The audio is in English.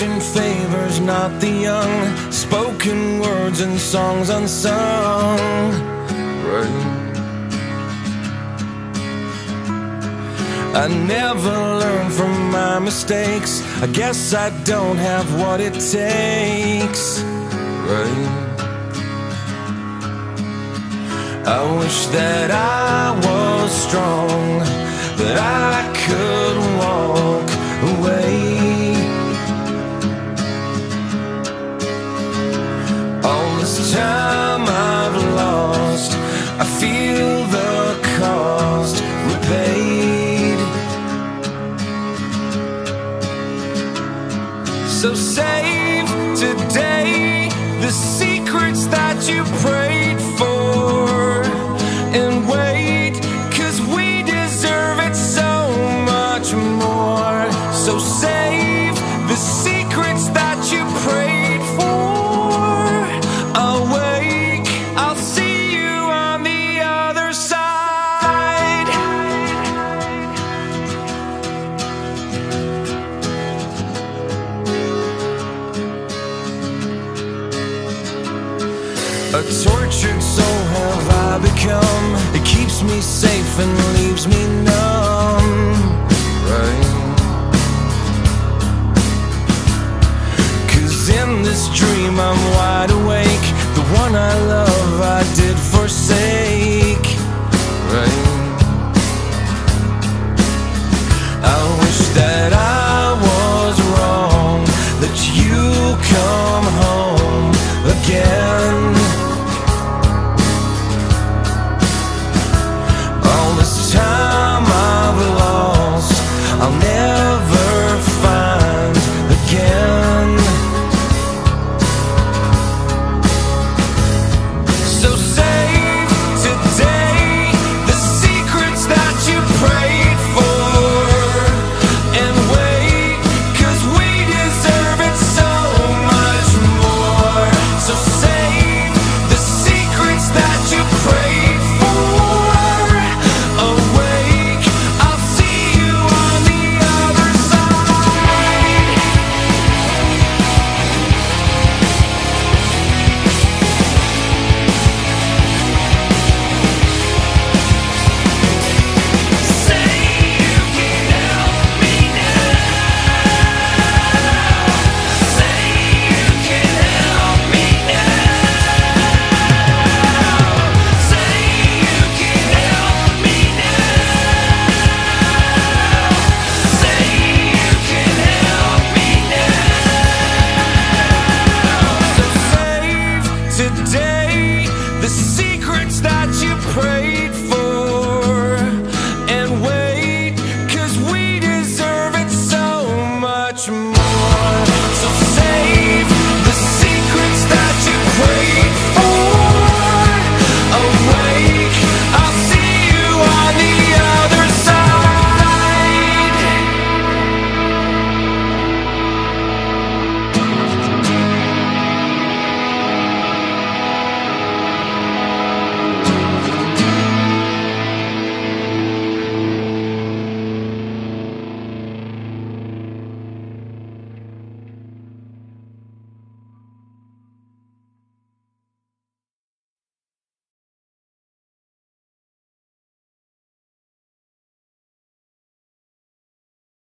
Fortune favors not the young, spoken words and songs unsung. Right. I never learn from my mistakes. I guess I don't have what it takes. Right. I wish that I was strong, that I could Time I've lost, I feel the cost repaid. So save today the secrets that you prayed A tortured soul have I become. It keeps me safe and leaves me numb. Right. Cause in this dream I'm wide awake. The one I love.